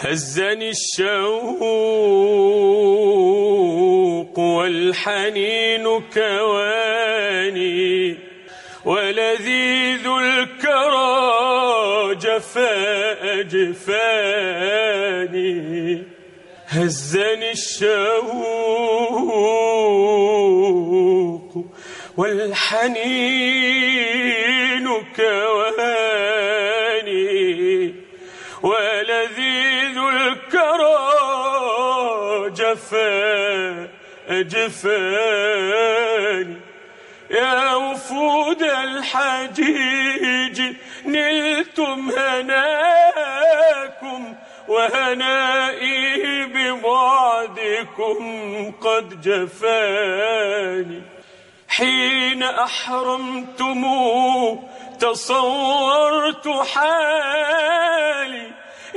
هزني الشوق والحنين كواني ولذيذ الكرى جفاء جفاني هزني الشوق والحنين كواني. جفاني يا وفود الحجيج نلتم هناكم وهنائي ببعدكم قد جفاني. حين أحرمتم تصورت حالي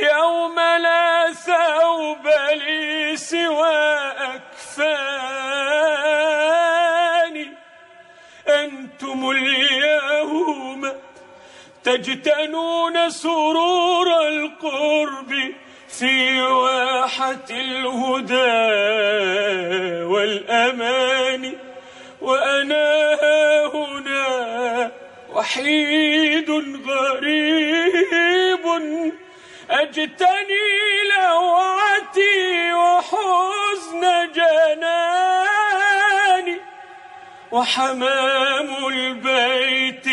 يوم لا ثوب لي سوى أكفاني. أنتم اليوم تجتنون سرور القرب في واحة الهدى والأمان. وأنا هنا وحيد غريب أجتني لوعتي وحزن جناني وحمام البيت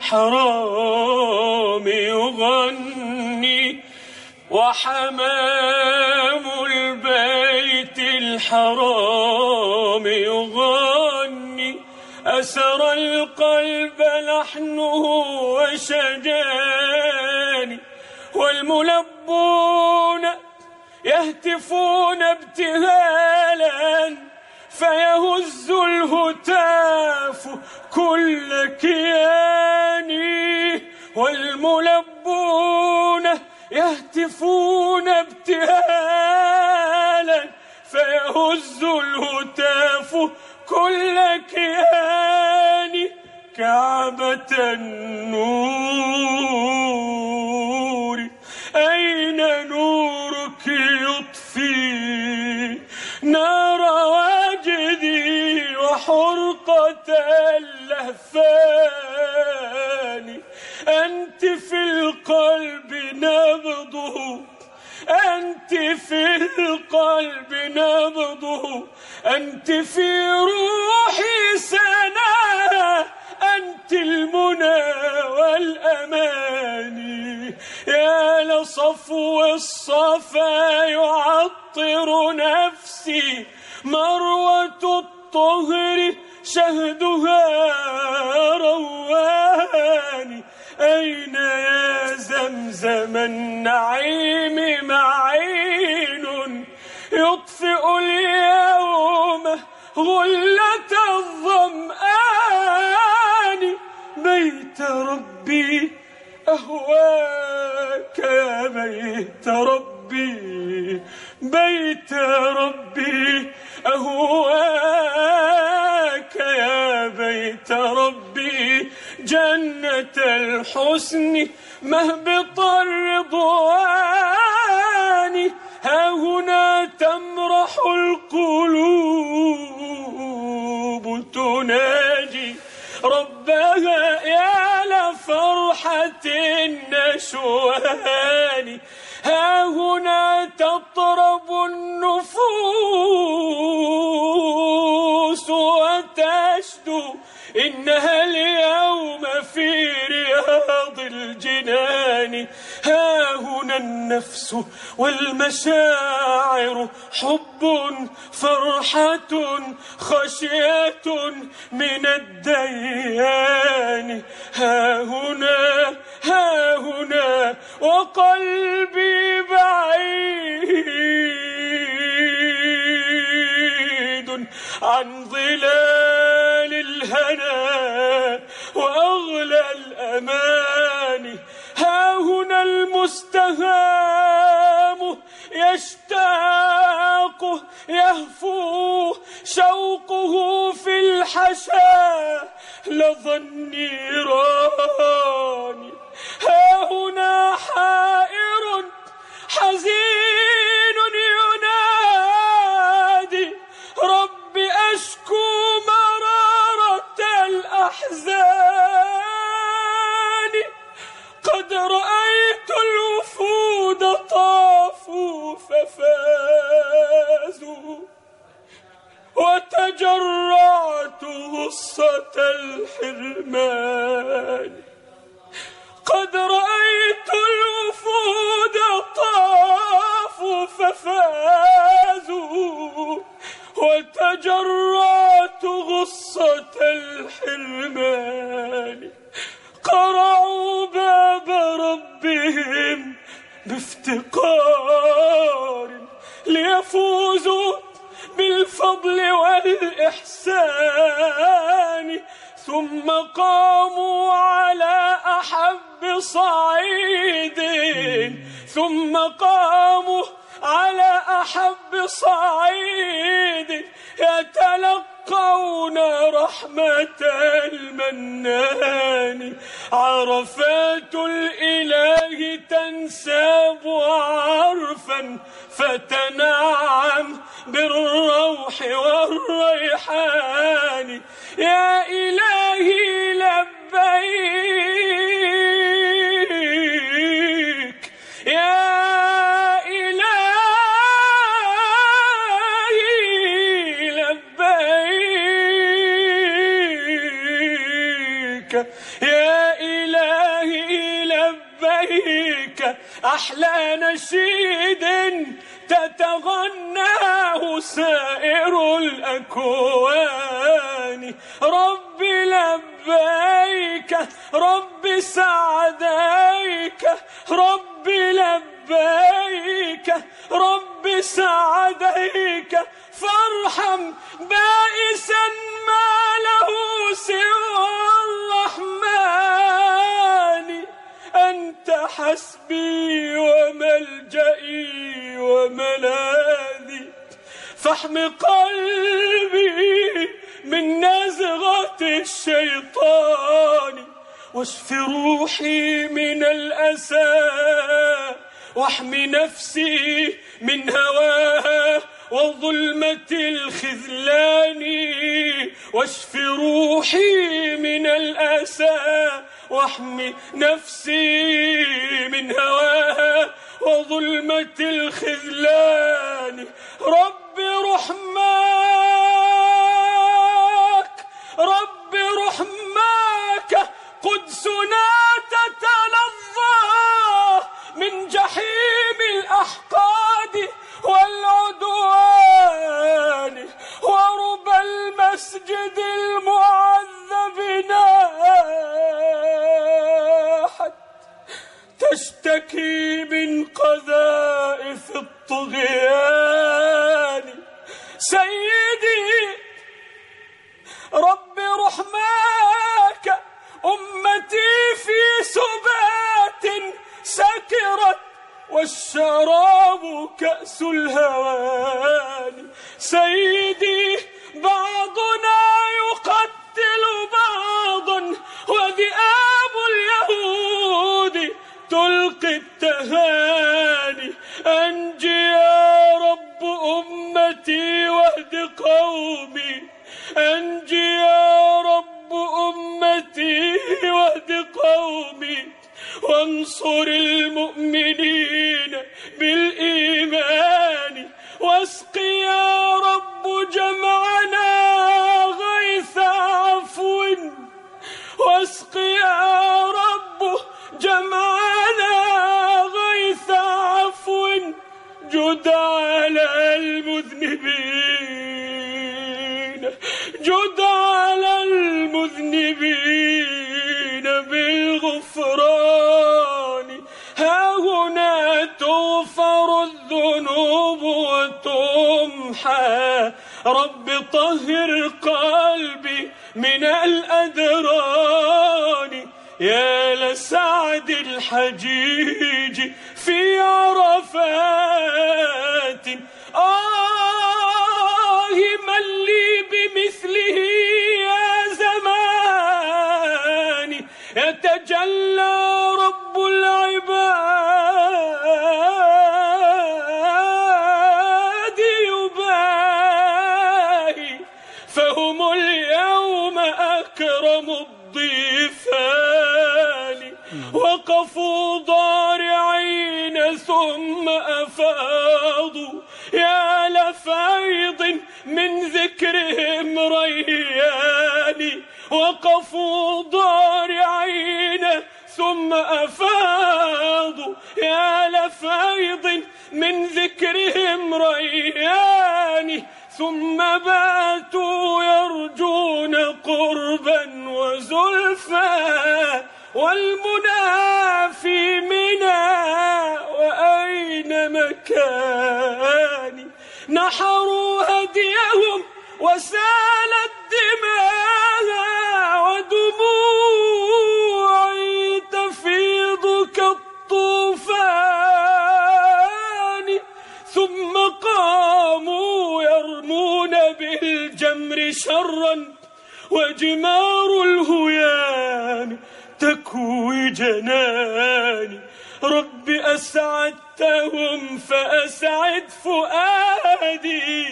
الحرام يغني وحمام البيت الحرام يغني أسر القلب لحنه وشجاني والملبون يهتفون ابتهالا فيهز الهتاف كل كياني. والملبون يهتفون ابتهالا فيهز الهتاف كل كياني. كعبة النور. اللهفان أنت في القلب نبضه أنت في القلب نبضه أنت في روحي سناه أنت المنى والأماني يا لصفو الصفا يعطر نفسي مروة الطهر شهدها رواني. أين يا زمزم النعيم معين؟ يطفئ اليوم غلة الظمآن. بيت ربي أهواك يا بيت ربي. بيت ربي أهواك جنة الحسن مهبط الرضوان. ها هنا تمرح القلوب تناجي ربها يا لفرحة النشوان ها هنا تطرب النفوس وتشدو إنها اليوم في رياض الجنان. ها هنا النفس والمشاعر حب فرحة خشية من الديان. ها هنا ها هنا وقلبي بعيد عن ظلال الهنا وأغلى الأمان ها هنا المستهام يشتاق يهفو شوقه في الحشا. لظى النيران بالفضل والإحسان ثم قاموا على أحب صعيد ثم قاموا على أحب صعيد يتلقون رحمة المنان. عرفات الإله تنساب يا إلهي لبيك أحلى نشيد تتغناه سائر الأكوان. رب لبيك رب سعديك رب لبيك رب سعديك. فارحم بائسا فاحم قلبي من نزغة الشيطان واشف روحي من الأسى واحم نفسي من هواها وظلمة الخذلان واشف روحي من الأسى واحمي نفسي من هواها وظلمة الخذلان. تشتكي من قذائف الطغيان. سيدي رب رحماك أمتي في سبات سكرت والشراب كأس الهوان. سيدي وانصر المؤمنين بالإيمان واسق يا رب جمعنا غيث عفو واسق يا رب جمعنا غيث عفو جد على المذنبين جد على المذنبين رب طهر قلبي من الأدران. يا لسعد الحجيج. أكرم الضيفان وقفوا ضارعين ثم أفاضوا. يا لفيض من ذكرهم رياني وقفوا ضارعين ثم أفاضوا. يا لفيض من ذكرهم رياني ثم باتوا يرجون قربا وزلفا والمنى في منى وأين مكاني؟ نحروا هديهم وسالت جناني رب أسعدتهم فأسعد فؤادي.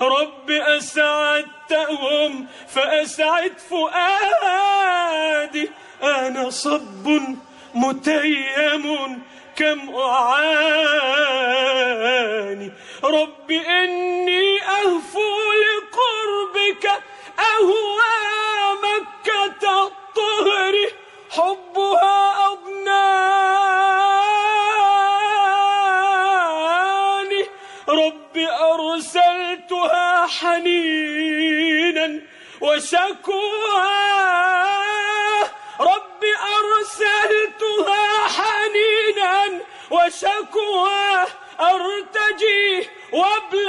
رب أسعدتهم فأسعد فؤادي. أنا صب متيم كم أعاني. رب إني أهفو لقربك أهوى مكة الطهر حبها وشكوى رب أرسلتها حنينا وشكوى أرتجي وابل